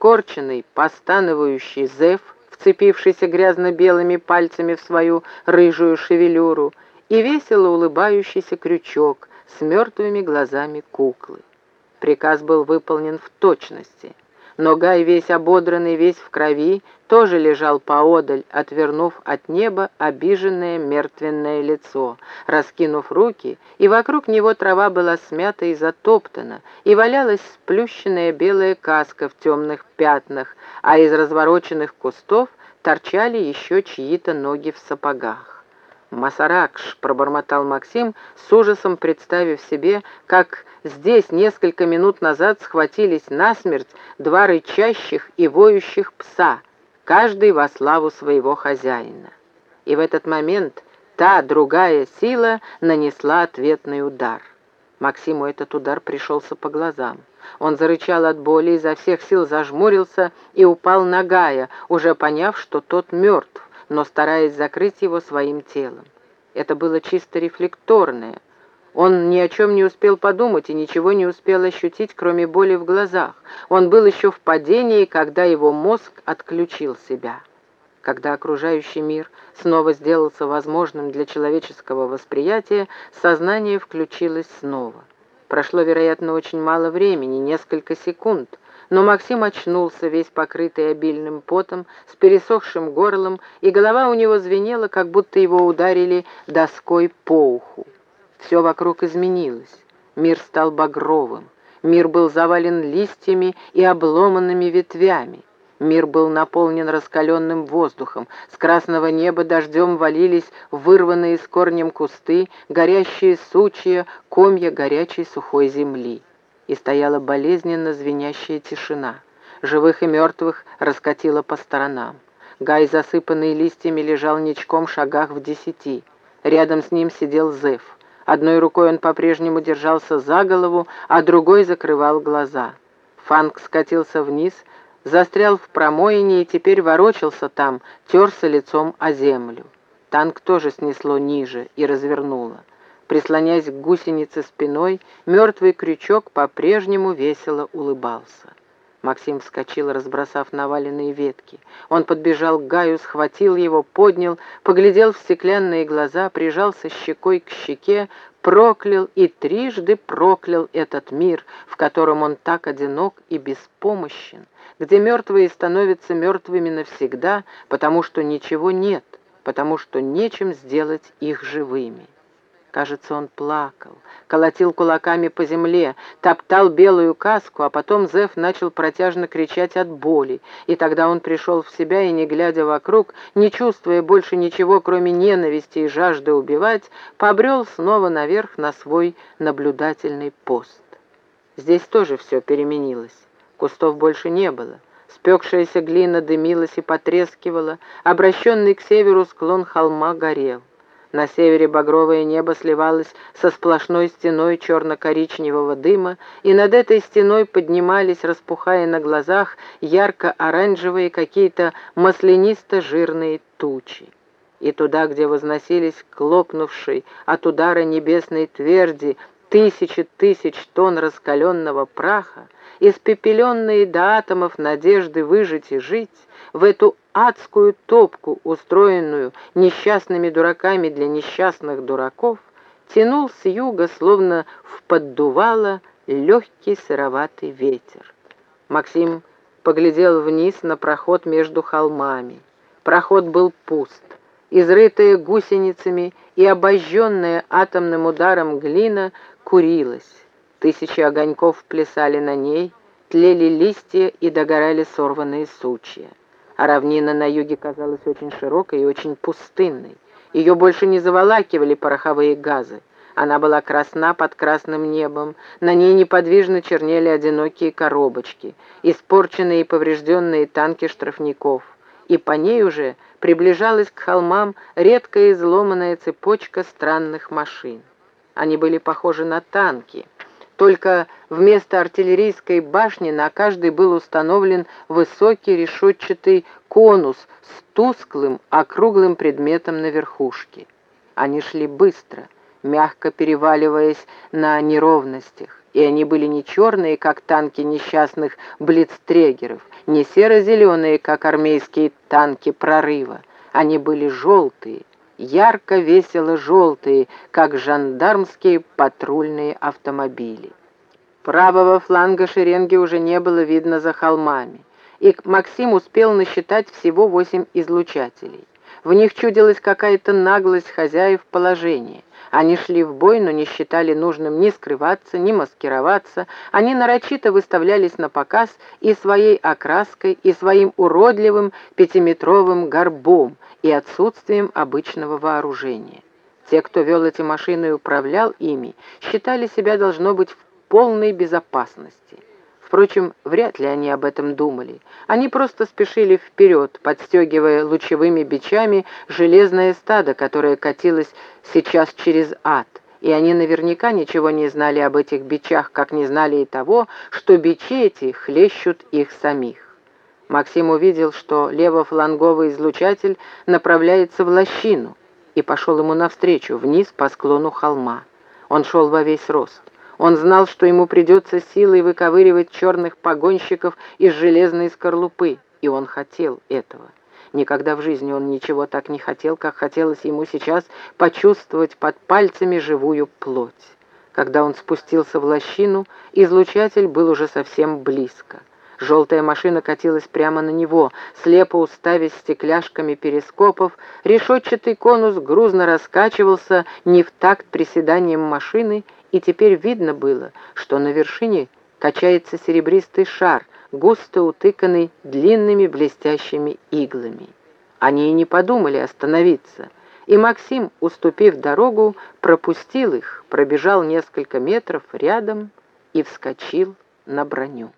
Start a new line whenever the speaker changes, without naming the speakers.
скорченный, постановающий Зев, вцепившийся грязно-белыми пальцами в свою рыжую шевелюру, и весело улыбающийся крючок с мертвыми глазами куклы. Приказ был выполнен в точности, но Гай, весь ободранный, весь в крови, тоже лежал поодаль, отвернув от неба обиженное мертвенное лицо, раскинув руки, и вокруг него трава была смята и затоптана, и валялась сплющенная белая каска в темных пятнах, а из развороченных кустов торчали еще чьи-то ноги в сапогах. «Масаракш», — пробормотал Максим, с ужасом представив себе, как здесь несколько минут назад схватились насмерть два рычащих и воющих пса, каждый во славу своего хозяина. И в этот момент та другая сила нанесла ответный удар. Максиму этот удар пришелся по глазам. Он зарычал от боли, изо всех сил зажмурился и упал на Гая, уже поняв, что тот мертв но стараясь закрыть его своим телом. Это было чисто рефлекторное. Он ни о чем не успел подумать и ничего не успел ощутить, кроме боли в глазах. Он был еще в падении, когда его мозг отключил себя. Когда окружающий мир снова сделался возможным для человеческого восприятия, сознание включилось снова. Прошло, вероятно, очень мало времени, несколько секунд, но Максим очнулся, весь покрытый обильным потом, с пересохшим горлом, и голова у него звенела, как будто его ударили доской по уху. Все вокруг изменилось. Мир стал багровым. Мир был завален листьями и обломанными ветвями. Мир был наполнен раскаленным воздухом. С красного неба дождем валились вырванные с корнем кусты, горящие сучья, комья горячей сухой земли и стояла болезненно звенящая тишина. Живых и мертвых раскатило по сторонам. Гай, засыпанный листьями, лежал ничком в шагах в десяти. Рядом с ним сидел Зев. Одной рукой он по-прежнему держался за голову, а другой закрывал глаза. Фанк скатился вниз, застрял в промоине и теперь ворочался там, терся лицом о землю. Танк тоже снесло ниже и развернуло. Прислонясь к гусенице спиной, мертвый крючок по-прежнему весело улыбался. Максим вскочил, разбросав наваленные ветки. Он подбежал к Гаю, схватил его, поднял, поглядел в стеклянные глаза, прижался щекой к щеке, проклял и трижды проклял этот мир, в котором он так одинок и беспомощен, где мертвые становятся мертвыми навсегда, потому что ничего нет, потому что нечем сделать их живыми. Кажется, он плакал, колотил кулаками по земле, топтал белую каску, а потом Зев начал протяжно кричать от боли, и тогда он пришел в себя и, не глядя вокруг, не чувствуя больше ничего, кроме ненависти и жажды убивать, побрел снова наверх на свой наблюдательный пост. Здесь тоже все переменилось. Кустов больше не было. Спекшаяся глина дымилась и потрескивала, обращенный к северу склон холма горел. На севере багровое небо сливалось со сплошной стеной черно-коричневого дыма, и над этой стеной поднимались, распухая на глазах, ярко-оранжевые какие-то маслянисто-жирные тучи. И туда, где возносились клопнувший от удара небесной тверди тысячи тысяч тонн раскаленного праха, испепеленные до атомов надежды выжить и жить, в эту адскую топку, устроенную несчастными дураками для несчастных дураков, тянул с юга, словно в поддувало, легкий сыроватый ветер. Максим поглядел вниз на проход между холмами. Проход был пуст. Изрытая гусеницами и обожженная атомным ударом глина курилась. Тысячи огоньков плясали на ней, тлели листья и догорали сорванные сучья а равнина на юге казалась очень широкой и очень пустынной. Ее больше не заволакивали пороховые газы. Она была красна под красным небом, на ней неподвижно чернели одинокие коробочки, испорченные и поврежденные танки штрафников, и по ней уже приближалась к холмам редкая изломанная цепочка странных машин. Они были похожи на танки — только вместо артиллерийской башни на каждой был установлен высокий решетчатый конус с тусклым, округлым предметом на верхушке. Они шли быстро, мягко переваливаясь на неровностях, и они были не черные, как танки несчастных блицтрегеров, не серо-зеленые, как армейские танки прорыва. Они были желтые, ярко весело желтые, как жандармские патрульные автомобили. Правого фланга шеренги уже не было видно за холмами, и Максим успел насчитать всего восемь излучателей. В них чудилась какая-то наглость хозяев положения. Они шли в бой, но не считали нужным ни скрываться, ни маскироваться. Они нарочито выставлялись на показ и своей окраской, и своим уродливым пятиметровым горбом, и отсутствием обычного вооружения. Те, кто вел эти машины и управлял ими, считали себя, должно быть, в полной безопасности. Впрочем, вряд ли они об этом думали. Они просто спешили вперед, подстегивая лучевыми бичами железное стадо, которое катилось сейчас через ад. И они наверняка ничего не знали об этих бичах, как не знали и того, что бичи эти хлещут их самих. Максим увидел, что левофланговый излучатель направляется в лощину, и пошел ему навстречу, вниз по склону холма. Он шел во весь рост. Он знал, что ему придется силой выковыривать черных погонщиков из железной скорлупы, и он хотел этого. Никогда в жизни он ничего так не хотел, как хотелось ему сейчас почувствовать под пальцами живую плоть. Когда он спустился в лощину, излучатель был уже совсем близко. Желтая машина катилась прямо на него, слепо уставясь стекляшками перископов, решетчатый конус грузно раскачивался не в такт приседанием машины, и теперь видно было, что на вершине качается серебристый шар, густо утыканный длинными блестящими иглами. Они и не подумали остановиться, и Максим, уступив дорогу, пропустил их, пробежал несколько метров рядом и вскочил на броню.